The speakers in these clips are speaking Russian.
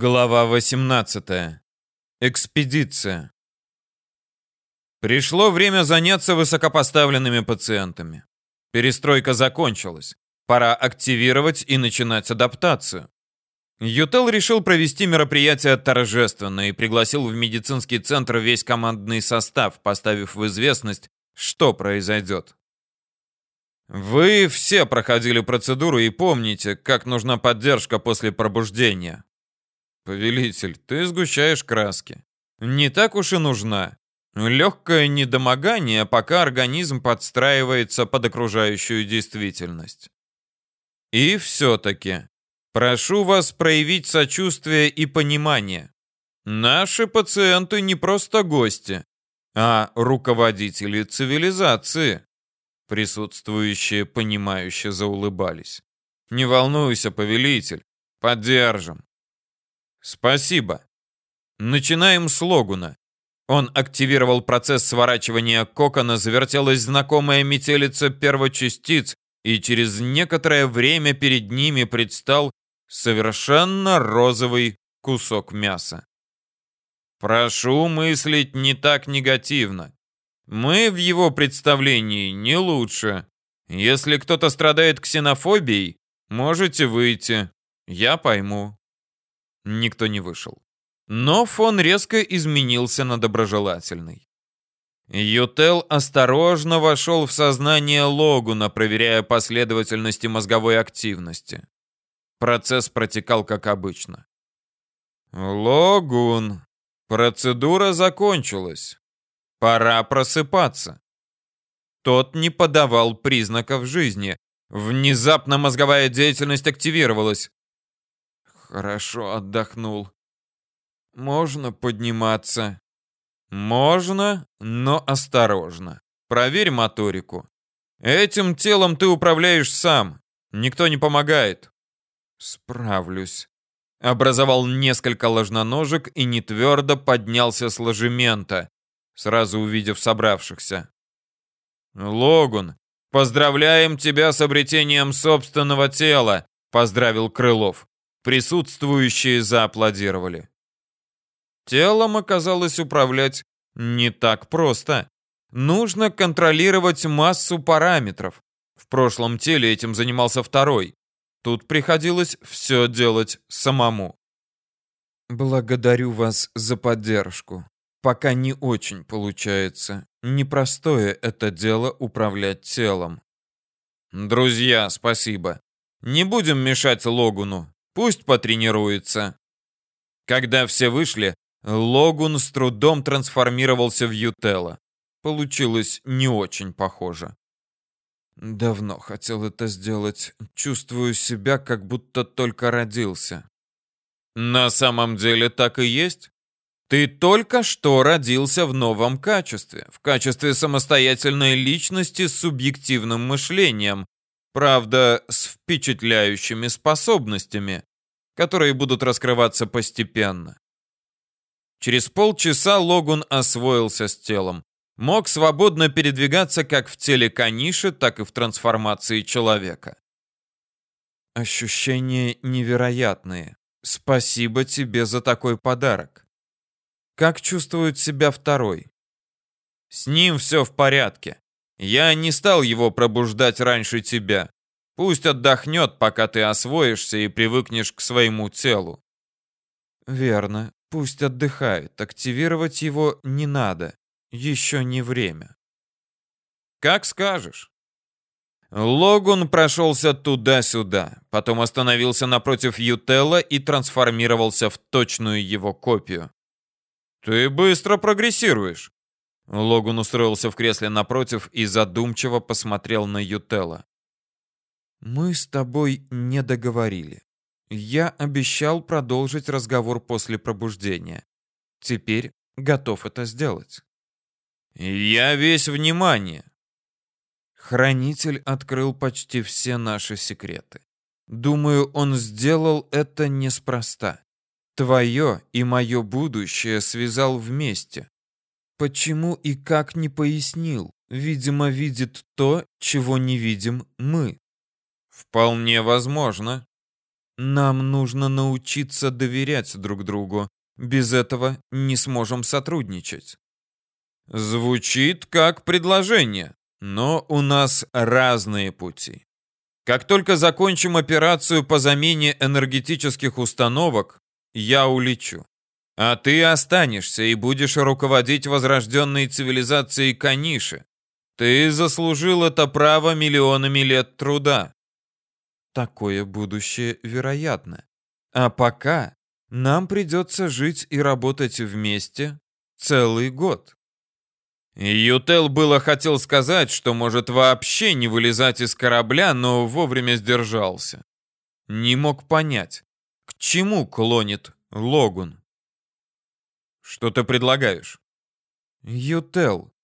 Глава 18. Экспедиция. Пришло время заняться высокопоставленными пациентами. Перестройка закончилась. Пора активировать и начинать адаптацию. Ютел решил провести мероприятие торжественно и пригласил в медицинский центр весь командный состав, поставив в известность, что произойдет. Вы все проходили процедуру и помните, как нужна поддержка после пробуждения. «Повелитель, ты сгущаешь краски. Не так уж и нужна. Легкое недомогание, пока организм подстраивается под окружающую действительность. И все-таки, прошу вас проявить сочувствие и понимание. Наши пациенты не просто гости, а руководители цивилизации». Присутствующие, понимающе заулыбались. «Не волнуйся, повелитель, поддержим. Спасибо. Начинаем с Логуна. Он активировал процесс сворачивания кокона, завертелась знакомая метелица первочастиц, и через некоторое время перед ними предстал совершенно розовый кусок мяса. Прошу мыслить не так негативно. Мы в его представлении не лучше. Если кто-то страдает ксенофобией, можете выйти. Я пойму. Никто не вышел. Но фон резко изменился на доброжелательный. Ютел осторожно вошел в сознание Логуна, проверяя последовательности мозговой активности. Процесс протекал как обычно. «Логун, процедура закончилась. Пора просыпаться». Тот не подавал признаков жизни. Внезапно мозговая деятельность активировалась. Хорошо отдохнул. Можно подниматься. Можно, но осторожно. Проверь моторику. Этим телом ты управляешь сам. Никто не помогает. Справлюсь. Образовал несколько ложноножек и нетвердо поднялся с ложемента, сразу увидев собравшихся. Логун, поздравляем тебя с обретением собственного тела, поздравил Крылов. Присутствующие зааплодировали. Телом оказалось управлять не так просто. Нужно контролировать массу параметров. В прошлом теле этим занимался второй. Тут приходилось все делать самому. Благодарю вас за поддержку. Пока не очень получается. Непростое это дело управлять телом. Друзья, спасибо. Не будем мешать Логуну. Пусть потренируется. Когда все вышли, Логун с трудом трансформировался в Ютела. Получилось не очень похоже. Давно хотел это сделать. Чувствую себя, как будто только родился. На самом деле так и есть. Ты только что родился в новом качестве, в качестве самостоятельной личности с субъективным мышлением, правда, с впечатляющими способностями которые будут раскрываться постепенно. Через полчаса Логун освоился с телом. Мог свободно передвигаться как в теле Каниши, так и в трансформации человека. Ощущения невероятные. Спасибо тебе за такой подарок. Как чувствует себя второй? С ним все в порядке. Я не стал его пробуждать раньше тебя. Пусть отдохнет, пока ты освоишься и привыкнешь к своему телу. Верно. Пусть отдыхает. Активировать его не надо. Еще не время. Как скажешь. Логун прошелся туда-сюда, потом остановился напротив Ютелла и трансформировался в точную его копию. «Ты быстро прогрессируешь!» Логун устроился в кресле напротив и задумчиво посмотрел на Ютелла. Мы с тобой не договорили. Я обещал продолжить разговор после пробуждения. Теперь готов это сделать. Я весь внимание. Хранитель открыл почти все наши секреты. Думаю, он сделал это неспроста. Твое и мое будущее связал вместе. Почему и как не пояснил. Видимо, видит то, чего не видим мы. Вполне возможно. Нам нужно научиться доверять друг другу. Без этого не сможем сотрудничать. Звучит как предложение, но у нас разные пути. Как только закончим операцию по замене энергетических установок, я улечу. А ты останешься и будешь руководить возрожденной цивилизацией Каниши. Ты заслужил это право миллионами лет труда. Такое будущее вероятно. А пока нам придется жить и работать вместе целый год. Ютел было хотел сказать, что может вообще не вылезать из корабля, но вовремя сдержался. Не мог понять, к чему клонит Логун. Что ты предлагаешь? Ютел,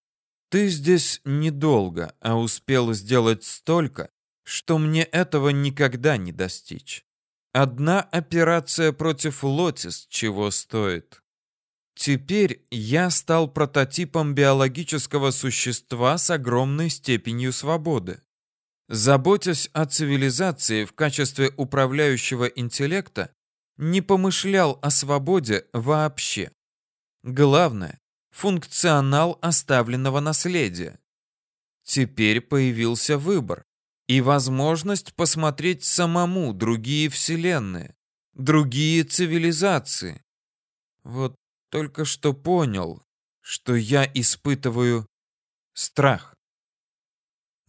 ты здесь недолго, а успел сделать столько, что мне этого никогда не достичь. Одна операция против Лотис чего стоит. Теперь я стал прототипом биологического существа с огромной степенью свободы. Заботясь о цивилизации в качестве управляющего интеллекта, не помышлял о свободе вообще. Главное – функционал оставленного наследия. Теперь появился выбор и возможность посмотреть самому другие вселенные, другие цивилизации. Вот только что понял, что я испытываю страх.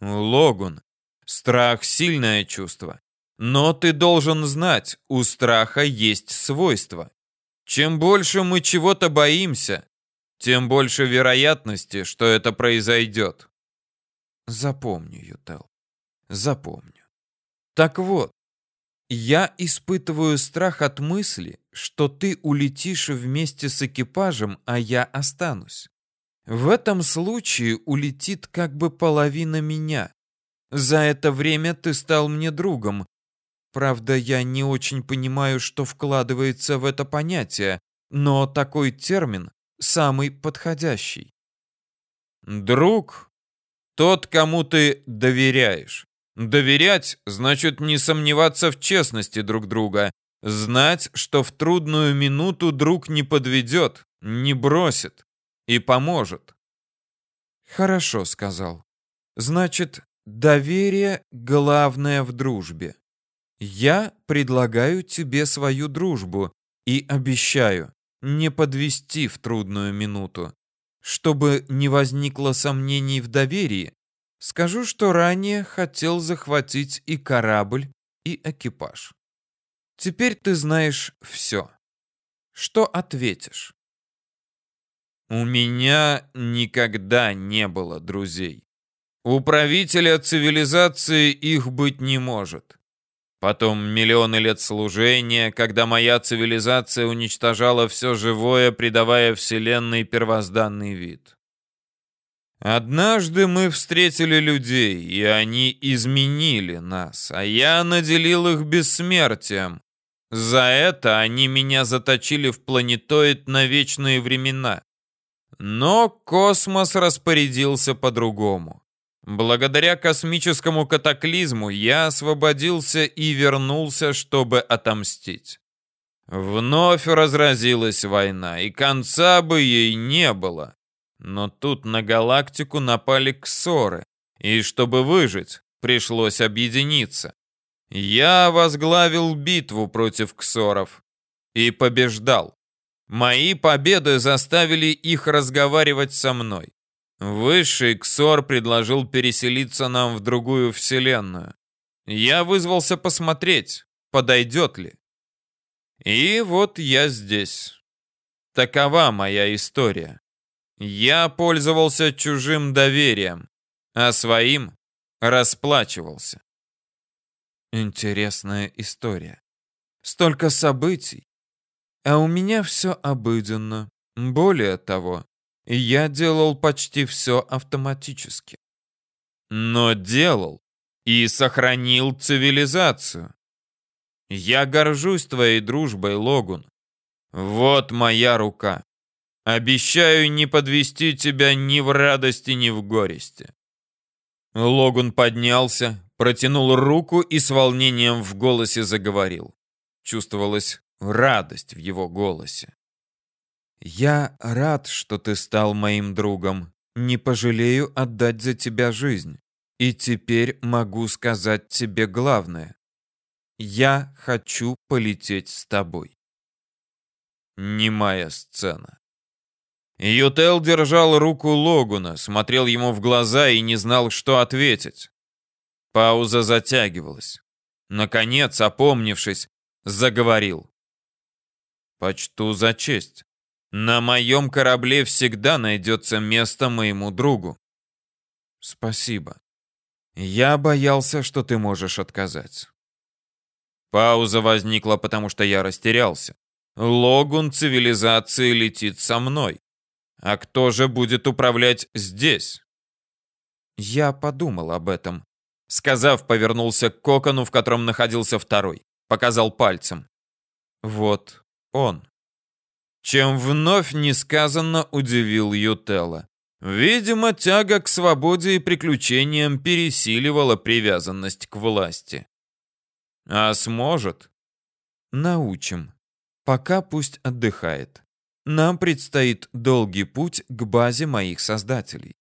Логун, страх – сильное чувство. Но ты должен знать, у страха есть свойства. Чем больше мы чего-то боимся, тем больше вероятности, что это произойдет. Запомню, Ютел. Запомню. Так вот, я испытываю страх от мысли, что ты улетишь вместе с экипажем, а я останусь. В этом случае улетит как бы половина меня. За это время ты стал мне другом, Правда, я не очень понимаю, что вкладывается в это понятие, но такой термин самый подходящий. Друг — тот, кому ты доверяешь. Доверять значит не сомневаться в честности друг друга, знать, что в трудную минуту друг не подведет, не бросит и поможет. Хорошо, сказал. Значит, доверие главное в дружбе. Я предлагаю тебе свою дружбу и обещаю не подвести в трудную минуту. Чтобы не возникло сомнений в доверии, скажу, что ранее хотел захватить и корабль, и экипаж. Теперь ты знаешь все. Что ответишь? У меня никогда не было друзей. У правителя цивилизации их быть не может. Потом миллионы лет служения, когда моя цивилизация уничтожала все живое, придавая Вселенной первозданный вид. Однажды мы встретили людей, и они изменили нас, а я наделил их бессмертием. За это они меня заточили в планетоид на вечные времена. Но космос распорядился по-другому. Благодаря космическому катаклизму я освободился и вернулся, чтобы отомстить. Вновь разразилась война, и конца бы ей не было. Но тут на галактику напали ксоры, и чтобы выжить, пришлось объединиться. Я возглавил битву против ксоров и побеждал. Мои победы заставили их разговаривать со мной. Высший Ксор предложил переселиться нам в другую вселенную. Я вызвался посмотреть, подойдет ли. И вот я здесь. Такова моя история. Я пользовался чужим доверием, а своим расплачивался. Интересная история. Столько событий. А у меня все обыденно. Более того, я делал почти все автоматически. Но делал и сохранил цивилизацию. Я горжусь твоей дружбой, Логун. Вот моя рука. Обещаю не подвести тебя ни в радости, ни в горести. Логун поднялся, протянул руку и с волнением в голосе заговорил. Чувствовалась радость в его голосе. «Я рад, что ты стал моим другом. Не пожалею отдать за тебя жизнь. И теперь могу сказать тебе главное. Я хочу полететь с тобой». Немая сцена. Ютел держал руку Логуна, смотрел ему в глаза и не знал, что ответить. Пауза затягивалась. Наконец, опомнившись, заговорил. «Почту за честь. На моем корабле всегда найдется место моему другу». «Спасибо. Я боялся, что ты можешь отказать». Пауза возникла, потому что я растерялся. Логун цивилизации летит со мной. А кто же будет управлять здесь? Я подумал об этом. Сказав, повернулся к кокону, в котором находился второй. Показал пальцем. Вот он. Чем вновь несказанно удивил Ютелла. Видимо, тяга к свободе и приключениям пересиливала привязанность к власти. А сможет? Научим. Пока пусть отдыхает. Нам предстоит долгий путь к базе моих создателей.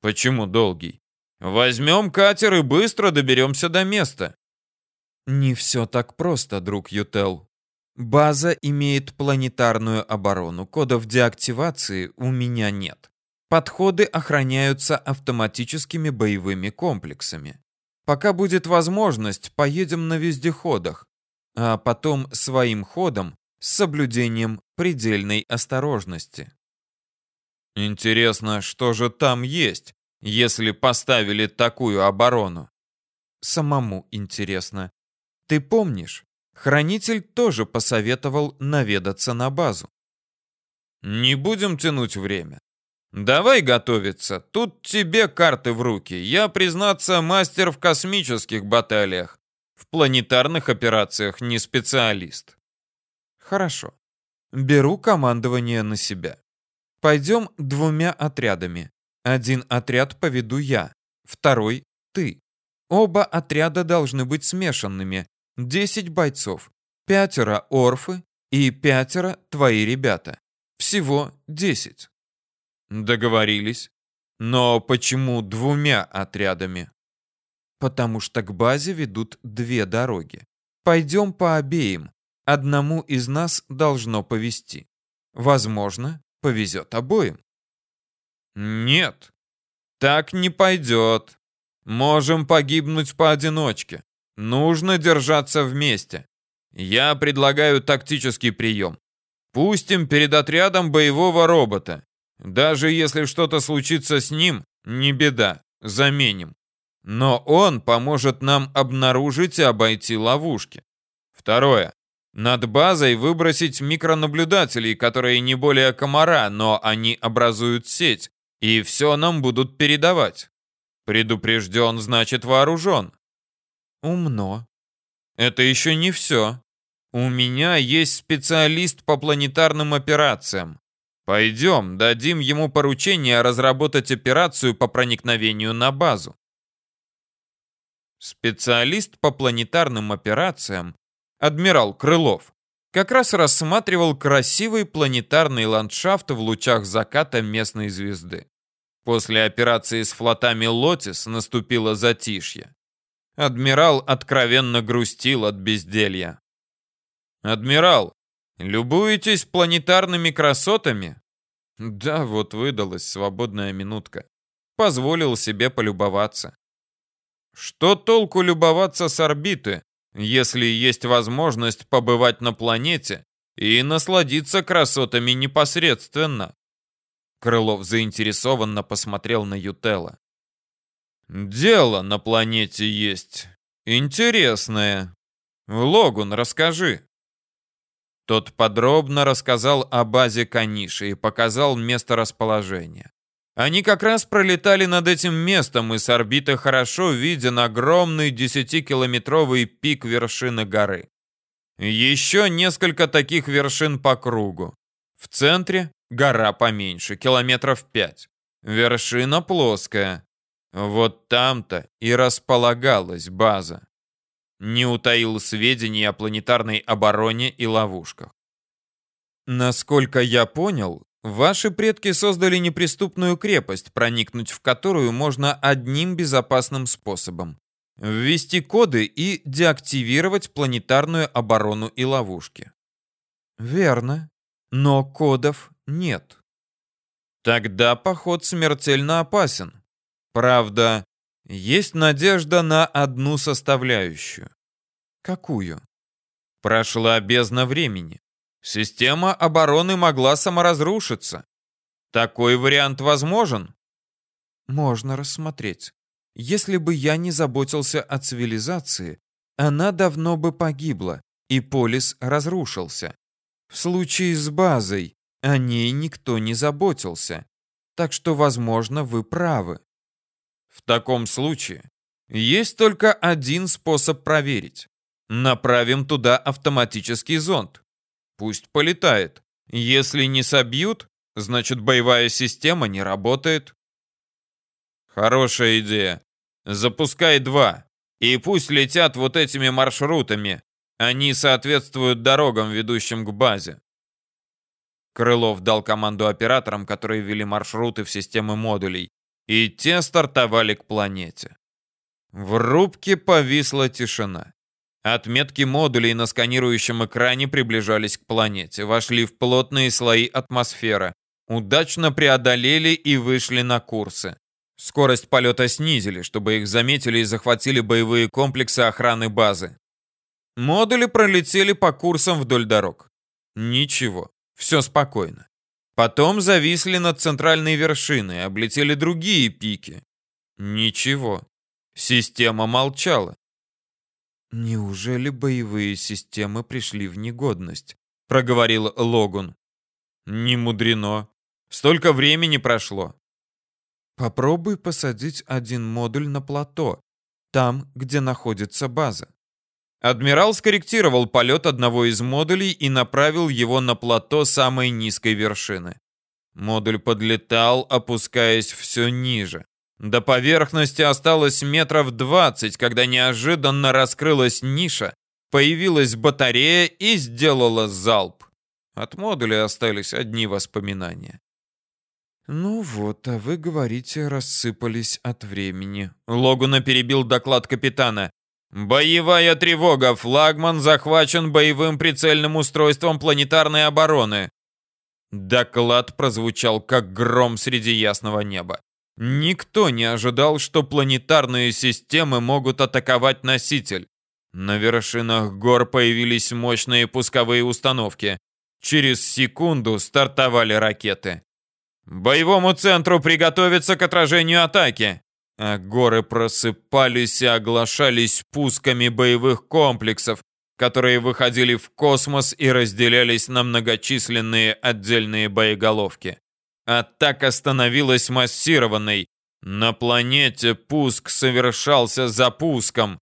Почему долгий? Возьмем катер и быстро доберемся до места. Не все так просто, друг Ютел. База имеет планетарную оборону. Кодов деактивации у меня нет. Подходы охраняются автоматическими боевыми комплексами. Пока будет возможность, поедем на вездеходах, а потом своим ходом с соблюдением предельной осторожности. Интересно, что же там есть, если поставили такую оборону? Самому интересно. Ты помнишь, хранитель тоже посоветовал наведаться на базу. Не будем тянуть время. Давай готовиться. Тут тебе карты в руки. Я, признаться, мастер в космических баталиях. В планетарных операциях не специалист. Хорошо. Беру командование на себя. Пойдем двумя отрядами. Один отряд поведу я, второй — ты. Оба отряда должны быть смешанными. Десять бойцов, пятеро орфы и пятеро твои ребята. Всего десять. Договорились. Но почему двумя отрядами? Потому что к базе ведут две дороги. Пойдем по обеим. Одному из нас должно повезти. Возможно, повезет обоим. Нет, так не пойдет. Можем погибнуть поодиночке. Нужно держаться вместе. Я предлагаю тактический прием. Пустим перед отрядом боевого робота. Даже если что-то случится с ним, не беда, заменим. Но он поможет нам обнаружить и обойти ловушки. Второе. Над базой выбросить микронаблюдателей, которые не более комара, но они образуют сеть, и все нам будут передавать. Предупрежден, значит вооружен. Умно. Это еще не все. У меня есть специалист по планетарным операциям. Пойдем, дадим ему поручение разработать операцию по проникновению на базу. Специалист по планетарным операциям адмирал Крылов, как раз рассматривал красивый планетарный ландшафт в лучах заката местной звезды. После операции с флотами «Лотис» наступило затишье. Адмирал откровенно грустил от безделья. «Адмирал, любуетесь планетарными красотами?» Да, вот выдалась свободная минутка. Позволил себе полюбоваться. Что толку любоваться с орбиты, если есть возможность побывать на планете и насладиться красотами непосредственно. Крылов заинтересованно посмотрел на Ютела. Дело на планете есть. Интересное. Логун, расскажи. Тот подробно рассказал о базе Каниши и показал место расположения. Они как раз пролетали над этим местом, и с орбиты хорошо виден огромный десятикилометровый пик вершины горы. Еще несколько таких вершин по кругу. В центре гора поменьше, километров пять. Вершина плоская. Вот там-то и располагалась база. не утаил сведений о планетарной обороне и ловушках. Насколько я понял, ваши предки создали неприступную крепость, проникнуть в которую можно одним безопасным способом – ввести коды и деактивировать планетарную оборону и ловушки. Верно, но кодов нет. Тогда поход смертельно опасен. Правда, есть надежда на одну составляющую. Какую? Прошла бездна времени. Система обороны могла саморазрушиться. Такой вариант возможен? Можно рассмотреть. Если бы я не заботился о цивилизации, она давно бы погибла, и полис разрушился. В случае с базой о ней никто не заботился. Так что, возможно, вы правы. В таком случае есть только один способ проверить. Направим туда автоматический зонд. Пусть полетает. Если не собьют, значит боевая система не работает. Хорошая идея. Запускай два. И пусть летят вот этими маршрутами. Они соответствуют дорогам, ведущим к базе. Крылов дал команду операторам, которые вели маршруты в системы модулей, и те стартовали к планете. В рубке повисла тишина. Отметки модулей на сканирующем экране приближались к планете, вошли в плотные слои атмосферы, удачно преодолели и вышли на курсы. Скорость полета снизили, чтобы их заметили и захватили боевые комплексы охраны базы. Модули пролетели по курсам вдоль дорог. Ничего. Все спокойно. Потом зависли над центральной вершиной, облетели другие пики. Ничего. Система молчала. Неужели боевые системы пришли в негодность? проговорил Логун. Не мудрено. Столько времени прошло. Попробуй посадить один модуль на плато, там, где находится база. Адмирал скорректировал полет одного из модулей и направил его на плато самой низкой вершины. Модуль подлетал, опускаясь все ниже. До поверхности осталось метров двадцать, когда неожиданно раскрылась ниша, появилась батарея и сделала залп. От модуля остались одни воспоминания. «Ну вот, а вы говорите, рассыпались от времени». Логуна перебил доклад капитана. Боевая тревога. Флагман захвачен боевым прицельным устройством планетарной обороны. Доклад прозвучал как гром среди ясного неба. Никто не ожидал, что планетарные системы могут атаковать носитель. На вершинах гор появились мощные пусковые установки. Через секунду стартовали ракеты. Боевому центру приготовиться к отражению атаки а горы просыпались и оглашались пусками боевых комплексов, которые выходили в космос и разделялись на многочисленные отдельные боеголовки. Атака становилась массированной. На планете пуск совершался за пуском.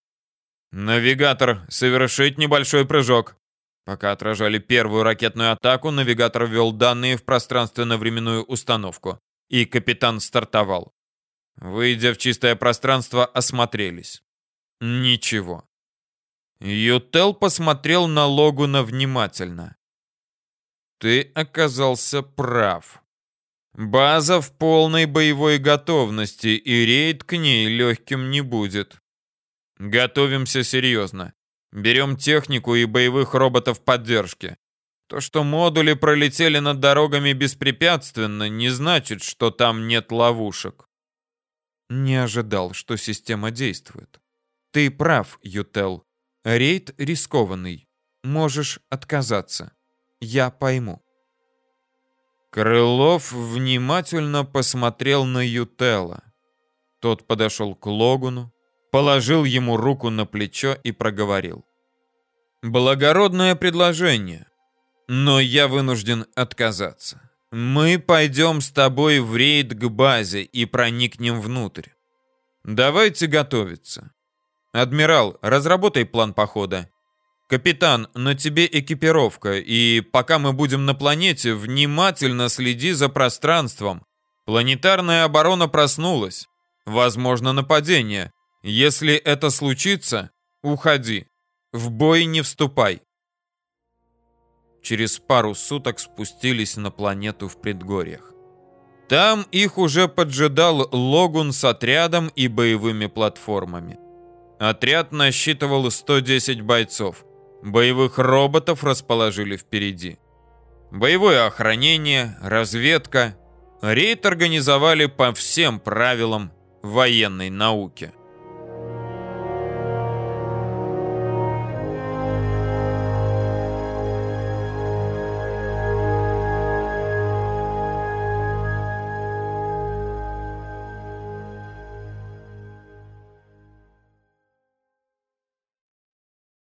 Навигатор, совершить небольшой прыжок. Пока отражали первую ракетную атаку, навигатор ввел данные в пространственно-временную установку, и капитан стартовал. Выйдя в чистое пространство, осмотрелись. Ничего. Ютел посмотрел на Логуна внимательно. Ты оказался прав. База в полной боевой готовности, и рейд к ней легким не будет. Готовимся серьезно. Берем технику и боевых роботов поддержки. То, что модули пролетели над дорогами беспрепятственно, не значит, что там нет ловушек. Не ожидал, что система действует. Ты прав, Ютел. Рейд рискованный. Можешь отказаться. Я пойму. Крылов внимательно посмотрел на Ютела. Тот подошел к Логуну, положил ему руку на плечо и проговорил. «Благородное предложение, но я вынужден отказаться. Мы пойдем с тобой в рейд к базе и проникнем внутрь. Давайте готовиться. Адмирал, разработай план похода. Капитан, на тебе экипировка, и пока мы будем на планете, внимательно следи за пространством. Планетарная оборона проснулась. Возможно нападение. Если это случится, уходи. В бой не вступай. Через пару суток спустились на планету в предгорьях. Там их уже поджидал Логун с отрядом и боевыми платформами. Отряд насчитывал 110 бойцов. Боевых роботов расположили впереди. Боевое охранение, разведка. Рейд организовали по всем правилам военной науки.